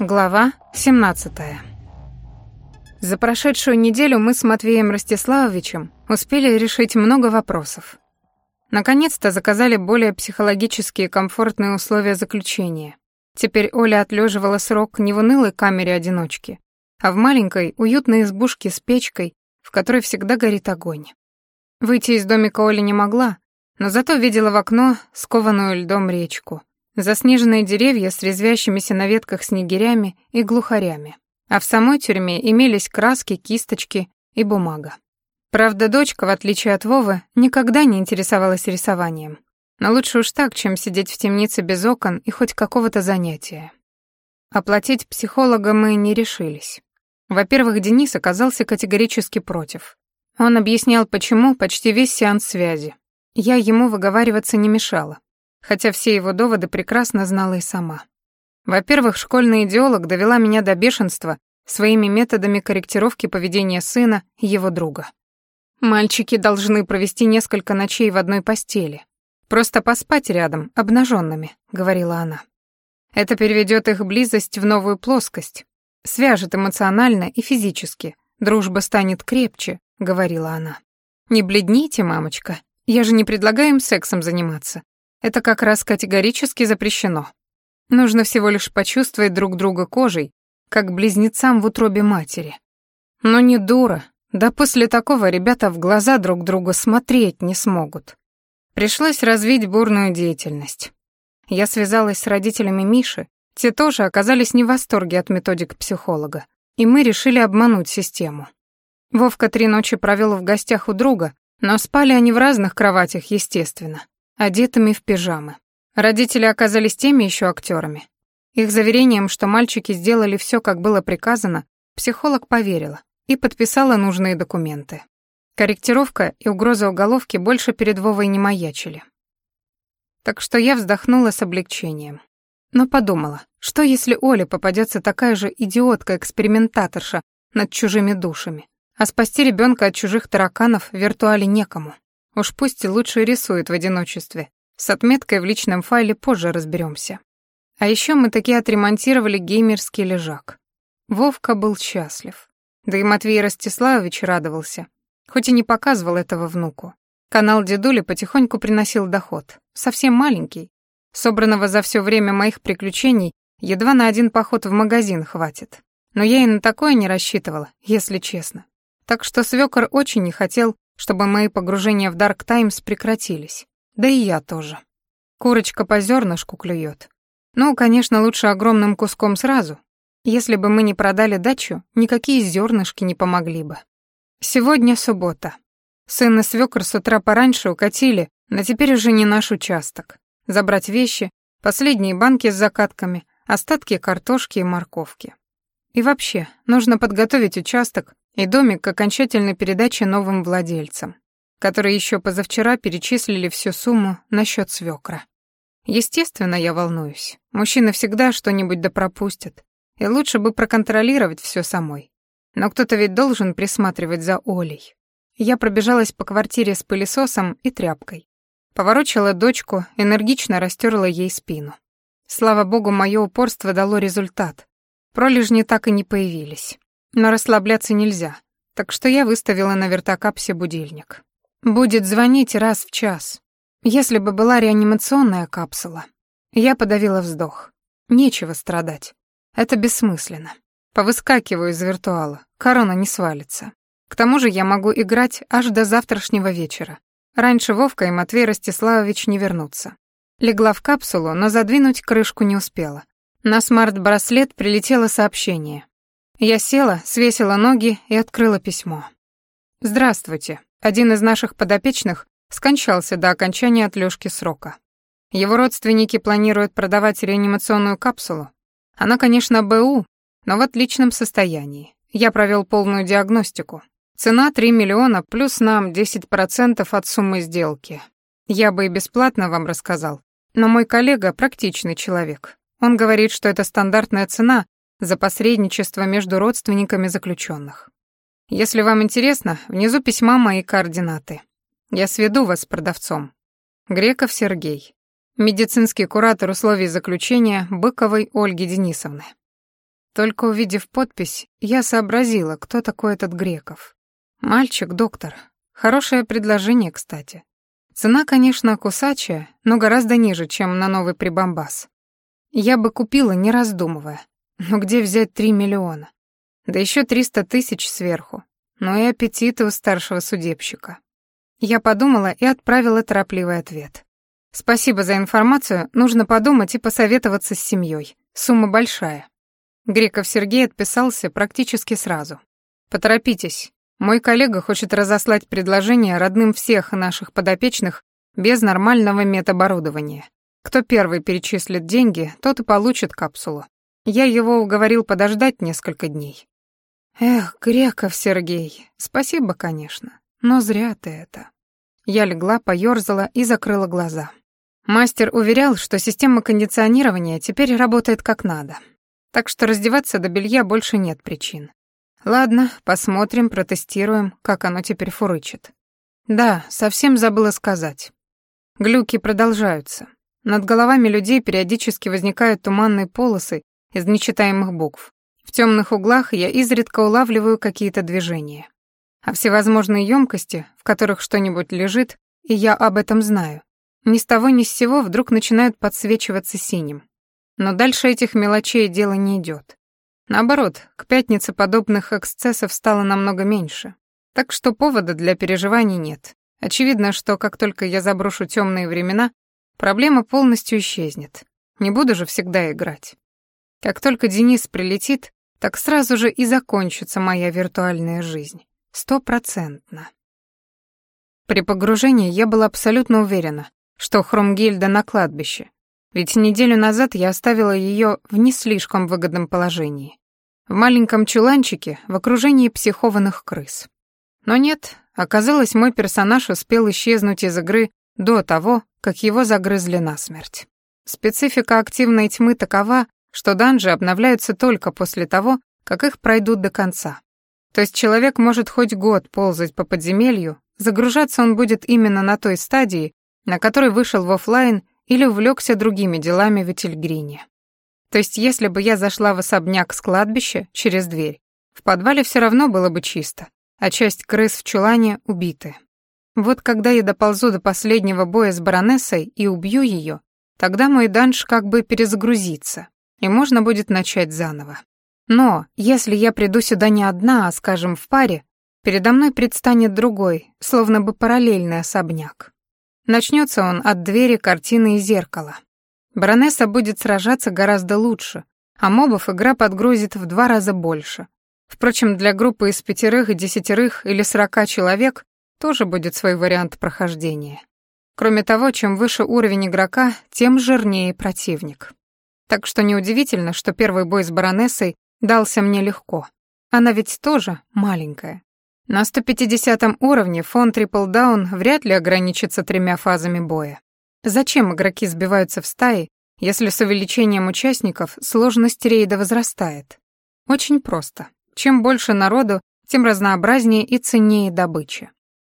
Глава 17. За прошедшую неделю мы с Матвеем Ростиславовичем успели решить много вопросов. Наконец-то заказали более психологически комфортные условия заключения. Теперь Оля отлеживала срок не в унылой камере одиночки, а в маленькой, уютной избушке с печкой, в которой всегда горит огонь. Выйти из домика Оля не могла, но зато видела в окно скованную льдом речку, заснеженные деревья с резвящимися на ветках снегирями и глухарями. А в самой тюрьме имелись краски, кисточки и бумага. Правда, дочка, в отличие от Вовы, никогда не интересовалась рисованием. Но лучше уж так, чем сидеть в темнице без окон и хоть какого-то занятия. Оплатить психолога мы не решились. Во-первых, Денис оказался категорически против. Он объяснял, почему почти весь сеанс связи. Я ему выговариваться не мешала хотя все его доводы прекрасно знала и сама. Во-первых, школьный идеолог довела меня до бешенства своими методами корректировки поведения сына и его друга. Мальчики должны провести несколько ночей в одной постели. Просто поспать рядом, обнаженными, говорила она. Это переведет их близость в новую плоскость, свяжет эмоционально и физически. Дружба станет крепче, говорила она. Не бледните, мамочка. Я же не предлагаю им сексом заниматься. Это как раз категорически запрещено. Нужно всего лишь почувствовать друг друга кожей, как близнецам в утробе матери. Но не дура, да после такого ребята в глаза друг друга смотреть не смогут. Пришлось развить бурную деятельность. Я связалась с родителями Миши, те тоже оказались не в восторге от методик психолога, и мы решили обмануть систему. Вовка три ночи провел в гостях у друга, но спали они в разных кроватях, естественно одетыми в пижамы. Родители оказались теми еще актерами. Их заверением, что мальчики сделали все, как было приказано, психолог поверила и подписала нужные документы. Корректировка и угроза уголовки больше перед Вовой не маячили. Так что я вздохнула с облегчением. Но подумала, что если Оле попадется такая же идиотка-экспериментаторша над чужими душами, а спасти ребенка от чужих тараканов в виртуале некому. Уж пусть лучше рисует в одиночестве. С отметкой в личном файле позже разберемся. А еще мы таки отремонтировали геймерский лежак. Вовка был счастлив. Да и Матвей Ростиславович радовался, хоть и не показывал этого внуку. Канал дедули потихоньку приносил доход, совсем маленький. Собранного за все время моих приключений едва на один поход в магазин хватит. Но я и на такое не рассчитывала, если честно. Так что свёкор очень не хотел, чтобы мои погружения в Dark Times прекратились. Да и я тоже. Курочка по зернышку клюет. Ну, конечно, лучше огромным куском сразу. Если бы мы не продали дачу, никакие зернышки не помогли бы. Сегодня суббота. Сын и свёкр с утра пораньше укатили, но теперь уже не наш участок. Забрать вещи, последние банки с закатками, остатки картошки и морковки. И вообще, нужно подготовить участок и домик к окончательной передаче новым владельцам, которые еще позавчера перечислили всю сумму на счет свекра. Естественно, я волнуюсь. Мужчины всегда что-нибудь да пропустят, и лучше бы проконтролировать все самой. Но кто-то ведь должен присматривать за Олей. Я пробежалась по квартире с пылесосом и тряпкой. Поворочила дочку, энергично растерла ей спину. Слава богу, мое упорство дало результат. Пролежни так и не появились. Но расслабляться нельзя, так что я выставила на вертокапсе будильник. Будет звонить раз в час. Если бы была реанимационная капсула. Я подавила вздох. Нечего страдать. Это бессмысленно. Повыскакиваю из виртуала, корона не свалится. К тому же я могу играть аж до завтрашнего вечера. Раньше Вовка и Матвей Ростиславович не вернутся. Легла в капсулу, но задвинуть крышку не успела. На смарт-браслет прилетело сообщение. Я села, свесила ноги и открыла письмо. «Здравствуйте. Один из наших подопечных скончался до окончания отлёжки срока. Его родственники планируют продавать реанимационную капсулу. Она, конечно, БУ, но в отличном состоянии. Я провёл полную диагностику. Цена 3 миллиона плюс нам 10% от суммы сделки. Я бы и бесплатно вам рассказал, но мой коллега практичный человек. Он говорит, что это стандартная цена за посредничество между родственниками заключенных. Если вам интересно, внизу письма мои координаты. Я сведу вас с продавцом. Греков Сергей. Медицинский куратор условий заключения Быковой Ольги Денисовны. Только увидев подпись, я сообразила, кто такой этот Греков. Мальчик-доктор. Хорошее предложение, кстати. Цена, конечно, кусачая, но гораздо ниже, чем на новый прибамбас. Я бы купила, не раздумывая. Но где взять три миллиона? Да еще триста тысяч сверху. Но и аппетиты у старшего судебщика. Я подумала и отправила торопливый ответ. Спасибо за информацию, нужно подумать и посоветоваться с семьей. Сумма большая. Греков Сергей отписался практически сразу. Поторопитесь, мой коллега хочет разослать предложение родным всех наших подопечных без нормального медоборудования. Кто первый перечислит деньги, тот и получит капсулу. Я его уговорил подождать несколько дней. Эх, Греков Сергей, спасибо, конечно, но зря ты это. Я легла, поёрзала и закрыла глаза. Мастер уверял, что система кондиционирования теперь работает как надо. Так что раздеваться до белья больше нет причин. Ладно, посмотрим, протестируем, как оно теперь фурычит. Да, совсем забыла сказать. Глюки продолжаются. Над головами людей периодически возникают туманные полосы из нечитаемых букв. В темных углах я изредка улавливаю какие-то движения. А всевозможные емкости, в которых что-нибудь лежит, и я об этом знаю, ни с того ни с сего вдруг начинают подсвечиваться синим. Но дальше этих мелочей дело не идет. Наоборот, к пятнице подобных эксцессов стало намного меньше. Так что повода для переживаний нет. Очевидно, что как только я заброшу темные времена, проблема полностью исчезнет. Не буду же всегда играть. Как только Денис прилетит, так сразу же и закончится моя виртуальная жизнь. Стопроцентно. При погружении я была абсолютно уверена, что Хромгильда на кладбище, ведь неделю назад я оставила ее в не слишком выгодном положении. В маленьком чуланчике в окружении психованных крыс. Но нет, оказалось, мой персонаж успел исчезнуть из игры до того, как его загрызли насмерть. Специфика активной тьмы такова, что данжи обновляются только после того, как их пройдут до конца. То есть человек может хоть год ползать по подземелью, загружаться он будет именно на той стадии, на которой вышел в офлайн или увлекся другими делами в Этельгрине. То есть если бы я зашла в особняк с кладбища через дверь, в подвале все равно было бы чисто, а часть крыс в чулане убиты. Вот когда я доползу до последнего боя с баронессой и убью ее, тогда мой данж как бы перезагрузится, и можно будет начать заново. Но если я приду сюда не одна, а, скажем, в паре, передо мной предстанет другой, словно бы параллельный особняк. Начнется он от двери, картины и зеркала. Баронесса будет сражаться гораздо лучше, а мобов игра подгрузит в два раза больше. Впрочем, для группы из пятерых, десятерых или сорока человек тоже будет свой вариант прохождения. Кроме того, чем выше уровень игрока, тем жирнее противник. Так что неудивительно, что первый бой с баронессой дался мне легко. Она ведь тоже маленькая. На 150 уровне фон Трипл Даун вряд ли ограничится тремя фазами боя. Зачем игроки сбиваются в стаи, если с увеличением участников сложность рейда возрастает? Очень просто. Чем больше народу, тем разнообразнее и ценнее добыча.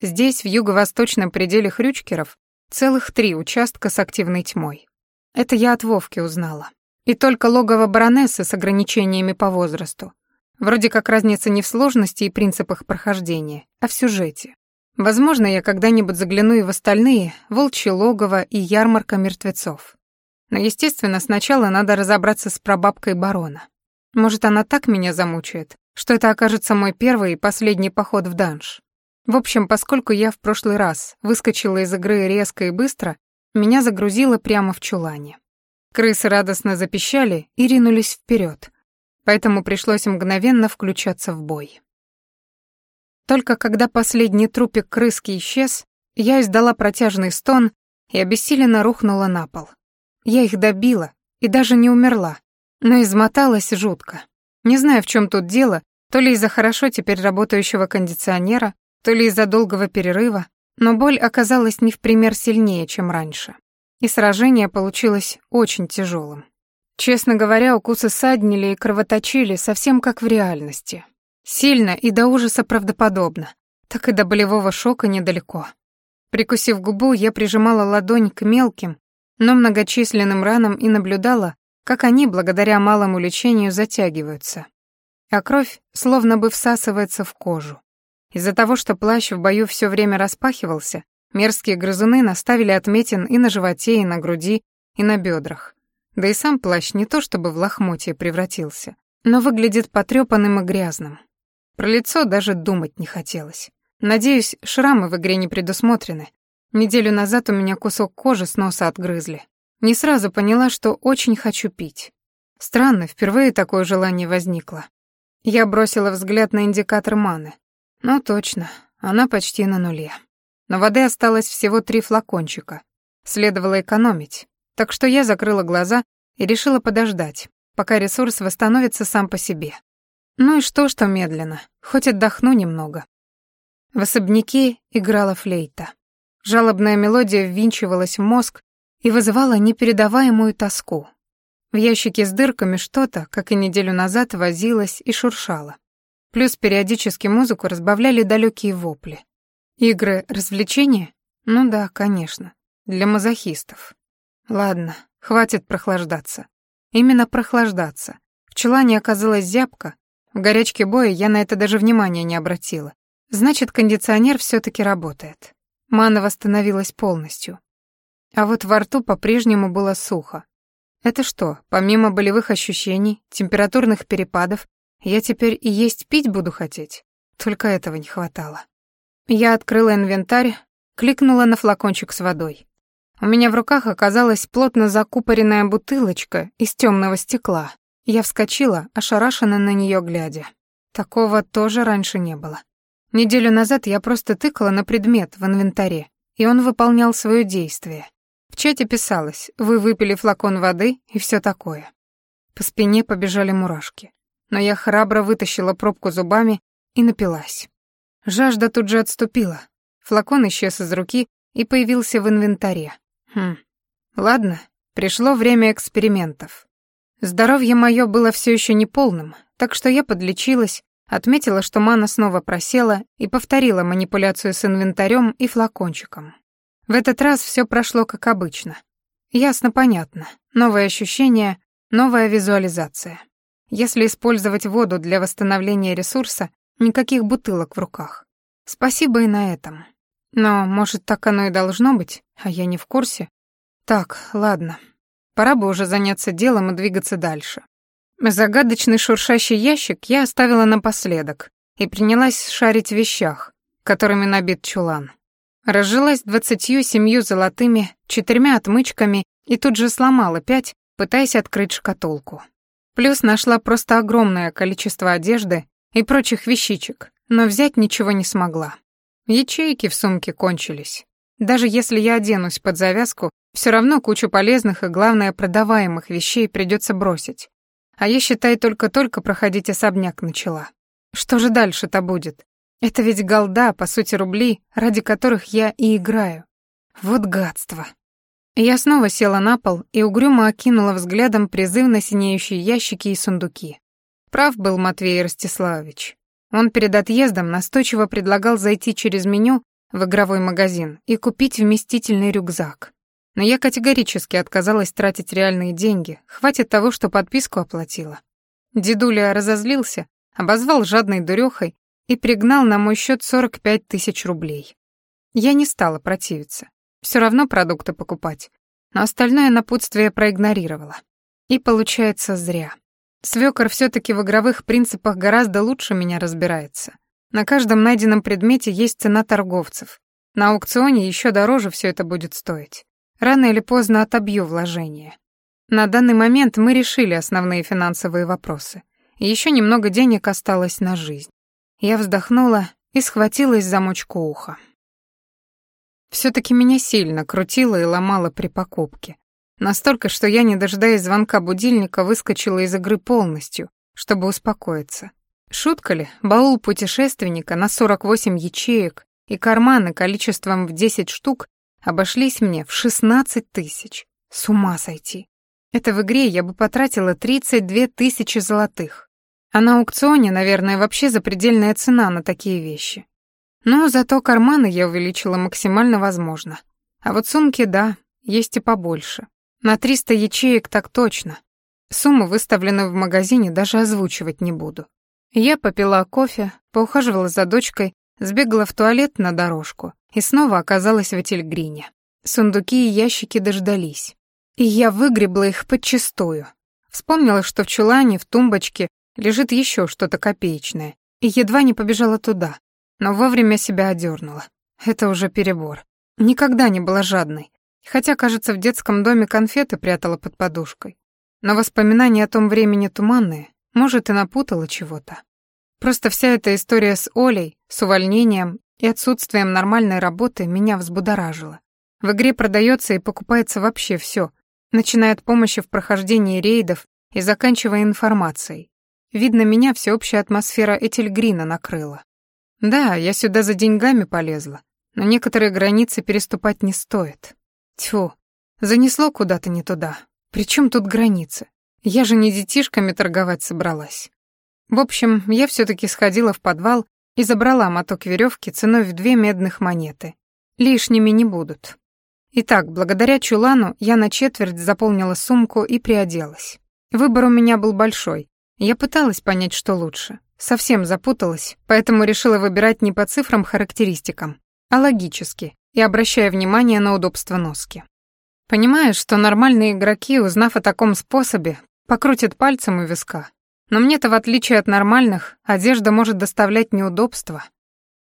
Здесь, в юго-восточном пределе Хрючкеров, целых три участка с активной тьмой. Это я от Вовки узнала. И только логово баронессы с ограничениями по возрасту. Вроде как разница не в сложности и принципах прохождения, а в сюжете. Возможно, я когда-нибудь загляну и в остальные, волчье логово и ярмарка мертвецов. Но, естественно, сначала надо разобраться с прабабкой барона. Может, она так меня замучает, что это окажется мой первый и последний поход в данж. В общем, поскольку я в прошлый раз выскочила из игры резко и быстро, меня загрузило прямо в чулане. Крысы радостно запищали и ринулись вперед, поэтому пришлось мгновенно включаться в бой. Только когда последний трупик крыски исчез, я издала протяжный стон и обессиленно рухнула на пол. Я их добила и даже не умерла, но измоталась жутко. Не знаю, в чем тут дело, то ли из-за хорошо теперь работающего кондиционера, то ли из-за долгого перерыва, но боль оказалась не в пример сильнее, чем раньше. И сражение получилось очень тяжелым. Честно говоря, укусы саднили и кровоточили совсем как в реальности. Сильно и до ужаса правдоподобно, так и до болевого шока недалеко. Прикусив губу, я прижимала ладонь к мелким, но многочисленным ранам и наблюдала, как они, благодаря малому лечению, затягиваются. А кровь словно бы всасывается в кожу. Из-за того, что плащ в бою все время распахивался, мерзкие грызуны наставили отметин и на животе, и на груди, и на бедрах. Да и сам плащ не то чтобы в лохмотье превратился, но выглядит потрепанным и грязным. Про лицо даже думать не хотелось. Надеюсь, шрамы в игре не предусмотрены. Неделю назад у меня кусок кожи с носа отгрызли. Не сразу поняла, что очень хочу пить. Странно, впервые такое желание возникло. Я бросила взгляд на индикатор маны. Ну точно, она почти на нуле. Но воды осталось всего три флакончика. Следовало экономить. Так что я закрыла глаза и решила подождать, пока ресурс восстановится сам по себе. Ну и что, что медленно, хоть отдохну немного. В особняке играла флейта. Жалобная мелодия ввинчивалась в мозг и вызывала непередаваемую тоску. В ящике с дырками что-то, как и неделю назад, возилось и шуршало. Плюс периодически музыку разбавляли далекие вопли. Игры развлечения? Ну да, конечно. Для мазохистов. Ладно, хватит прохлаждаться. Именно прохлаждаться. В чулане оказалась зябка. В горячке боя я на это даже внимания не обратила. Значит, кондиционер все таки работает. Мана восстановилась полностью. А вот во рту по-прежнему было сухо. Это что, помимо болевых ощущений, температурных перепадов, я теперь и есть пить буду хотеть? Только этого не хватало. Я открыла инвентарь, кликнула на флакончик с водой. У меня в руках оказалась плотно закупоренная бутылочка из темного стекла. Я вскочила, ошарашенно на нее глядя. Такого тоже раньше не было. Неделю назад я просто тыкала на предмет в инвентаре, и он выполнял свое действие. В чате писалось «Вы выпили флакон воды» и все такое. По спине побежали мурашки. Но я храбро вытащила пробку зубами и напилась. Жажда тут же отступила. Флакон исчез из руки и появился в инвентаре. Хм. Ладно, пришло время экспериментов. Здоровье мое было все еще неполным, так что я подлечилась, отметила, что мана снова просела и повторила манипуляцию с инвентарем и флакончиком. В этот раз все прошло как обычно. Ясно, понятно. Новые ощущения, новая визуализация. Если использовать воду для восстановления ресурса, никаких бутылок в руках. Спасибо и на этом. Но, может, так оно и должно быть, а я не в курсе? Так, ладно. Пора бы уже заняться делом и двигаться дальше. Загадочный шуршащий ящик я оставила напоследок и принялась шарить в вещах, которыми набит чулан. Разжилась двадцатью семью золотыми, четырьмя отмычками и тут же сломала пять, пытаясь открыть шкатулку. Плюс нашла просто огромное количество одежды и прочих вещичек, но взять ничего не смогла. Ячейки в сумке кончились. Даже если я оденусь под завязку, все равно кучу полезных и, главное, продаваемых вещей придется бросить. А я, считай, только-только проходить особняк начала. Что же дальше-то будет? Это ведь голда, по сути, рубли, ради которых я и играю. Вот гадство. Я снова села на пол и угрюмо окинула взглядом призывно синеющие ящики и сундуки. Прав был Матвей Ростиславович. Он перед отъездом настойчиво предлагал зайти через меню в игровой магазин и купить вместительный рюкзак. Но я категорически отказалась тратить реальные деньги, хватит того, что подписку оплатила. Дедуля разозлился, обозвал жадной дурехой и пригнал на мой счет 45 тысяч рублей. Я не стала противиться. Все равно продукты покупать. Но остальное напутствие проигнорировала. И получается зря. Свёкор всё-таки в игровых принципах гораздо лучше меня разбирается. На каждом найденном предмете есть цена торговцев. На аукционе ещё дороже всё это будет стоить. Рано или поздно отобью вложение. На данный момент мы решили основные финансовые вопросы. И ещё немного денег осталось на жизнь. Я вздохнула и схватилась за мочку уха. Всё-таки меня сильно крутило и ломало при покупке. Настолько, что я, не дожидаясь звонка будильника, выскочила из игры полностью, чтобы успокоиться. Шутка ли, баул путешественника на 48 ячеек и карманы количеством в 10 штук обошлись мне в 16 тысяч. С ума сойти. Это в игре я бы потратила 32 тысячи золотых. А на аукционе, наверное, вообще запредельная цена на такие вещи. Но зато карманы я увеличила максимально возможно. А вот сумки, да, есть и побольше. На 300 ячеек так точно. Сумму, выставленную в магазине, даже озвучивать не буду. Я попила кофе, поухаживала за дочкой, сбегала в туалет на дорожку и снова оказалась в Этельгрине. Сундуки и ящики дождались. И я выгребла их подчистую. Вспомнила, что в чулане, в тумбочке лежит еще что-то копеечное, и едва не побежала туда, но вовремя себя одернула. Это уже перебор. Никогда не была жадной, хотя, кажется, в детском доме конфеты прятала под подушкой. Но воспоминания о том времени туманные, может, и напутала чего-то. Просто вся эта история с Олей, с увольнением и отсутствием нормальной работы меня взбудоражила. В игре продается и покупается вообще все, начиная от помощи в прохождении рейдов и заканчивая информацией. Видно, меня всеобщая атмосфера Этельгрина накрыла. Да, я сюда за деньгами полезла, но некоторые границы переступать не стоит. Тьфу, занесло куда-то не туда. Причем тут границы? Я же не детишками торговать собралась. В общем, я все таки сходила в подвал и забрала моток веревки ценой в две медных монеты. Лишними не будут. Итак, благодаря чулану я на четверть заполнила сумку и приоделась. Выбор у меня был большой. Я пыталась понять, что лучше. Совсем запуталась, поэтому решила выбирать не по цифрам-характеристикам, а логически и обращая внимание на удобство носки. Понимаю, что нормальные игроки, узнав о таком способе, покрутят пальцем у виска. Но мне-то, в отличие от нормальных, одежда может доставлять неудобства.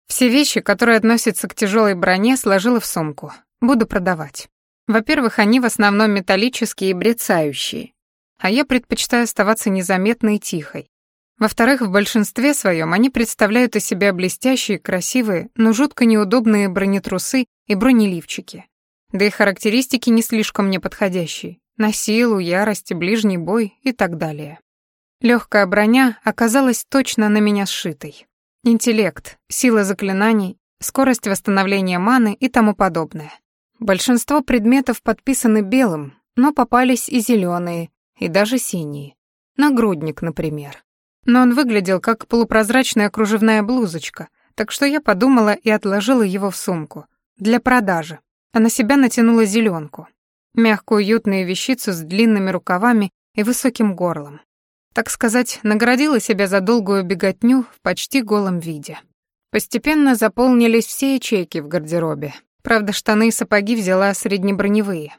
Все вещи, которые относятся к тяжелой броне, сложила в сумку. Буду продавать. Во-первых, они в основном металлические и брецающие, а я предпочитаю оставаться незаметной и тихой. Во-вторых, в большинстве своем они представляют из себя блестящие, красивые, но жутко неудобные бронетрусы и бронеливчики. Да и характеристики не слишком мне подходящие. На силу, ярость, ближний бой и так далее. Легкая броня оказалась точно на меня сшитой. Интеллект, сила заклинаний, скорость восстановления маны и тому подобное. Большинство предметов подписаны белым, но попались и зеленые, и даже синие. Нагрудник, например. Но он выглядел как полупрозрачная кружевная блузочка, так что я подумала и отложила его в сумку. Для продажи. А на себя натянула зеленку. Мягкую уютную вещицу с длинными рукавами и высоким горлом. Так сказать, наградила себя за долгую беготню в почти голом виде. Постепенно заполнились все ячейки в гардеробе, Правда, штаны и сапоги взяла среднеброневые.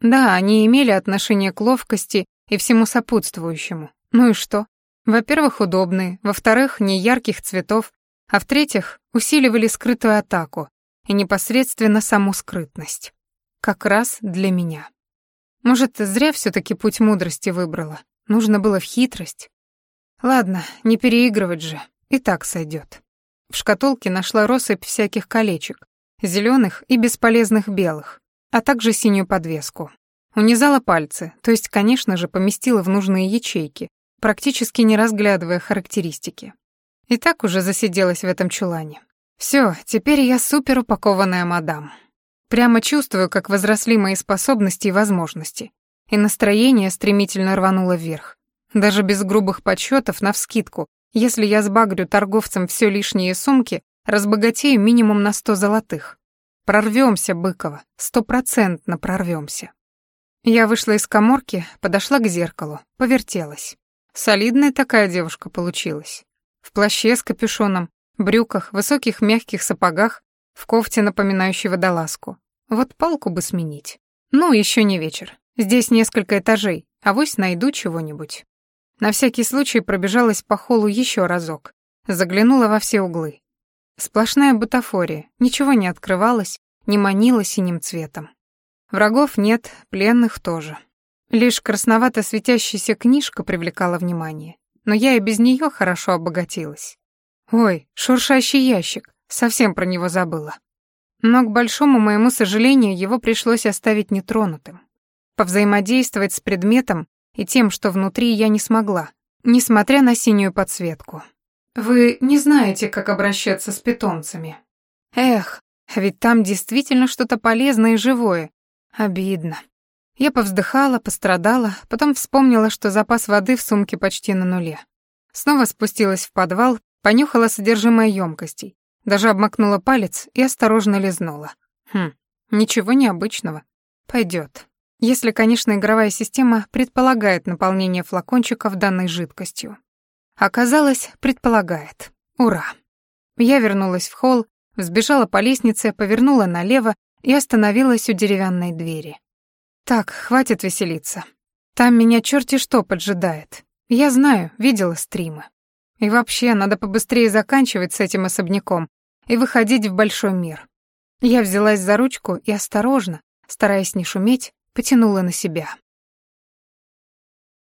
Да, они имели отношение к ловкости и всему сопутствующему. Ну и что? Во-первых, удобные, во-вторых, не ярких цветов, а в-третьих, усиливали скрытую атаку и непосредственно саму скрытность. Как раз для меня. Может, зря все таки путь мудрости выбрала. Нужно было в хитрость. Ладно, не переигрывать же, и так сойдет. В шкатулке нашла россыпь всяких колечек, зеленых и бесполезных белых, а также синюю подвеску. Унизала пальцы, то есть, конечно же, поместила в нужные ячейки, практически не разглядывая характеристики. И так уже засиделась в этом чулане. Все, теперь я супер упакованная мадам. Прямо чувствую, как возросли мои способности и возможности. И настроение стремительно рвануло вверх. Даже без грубых подсчетов навскидку, если я сбагрю торговцам все лишние сумки, Разбогатею минимум на сто золотых. Прорвемся, Быкова, стопроцентно прорвемся. Я вышла из коморки, подошла к зеркалу, повертелась. Солидная такая девушка получилась. В плаще с капюшоном, брюках, высоких мягких сапогах, в кофте, напоминающей водолазку. Вот палку бы сменить. Ну, еще не вечер. Здесь несколько этажей, а вось найду чего-нибудь. На всякий случай пробежалась по холлу еще разок. Заглянула во все углы. Сплошная бутафория, ничего не открывалось, не манило синим цветом. Врагов нет, пленных тоже. Лишь красновато светящаяся книжка привлекала внимание, но я и без нее хорошо обогатилась. Ой, шуршащий ящик, совсем про него забыла. Но, к большому моему сожалению, его пришлось оставить нетронутым. Повзаимодействовать с предметом и тем, что внутри, я не смогла, несмотря на синюю подсветку. Вы не знаете, как обращаться с питомцами. Эх, ведь там действительно что-то полезное и живое. Обидно. Я повздыхала, пострадала, потом вспомнила, что запас воды в сумке почти на нуле. Снова спустилась в подвал, понюхала содержимое емкостей, даже обмакнула палец и осторожно лизнула. Хм, ничего необычного. Пойдет. Если, конечно, игровая система предполагает наполнение флакончиков данной жидкостью. Оказалось, предполагает. Ура! Я вернулась в холл, взбежала по лестнице, повернула налево и остановилась у деревянной двери. Так, хватит веселиться. Там меня черти что поджидает. Я знаю, видела стримы. И вообще, надо побыстрее заканчивать с этим особняком и выходить в большой мир. Я взялась за ручку и осторожно, стараясь не шуметь, потянула на себя.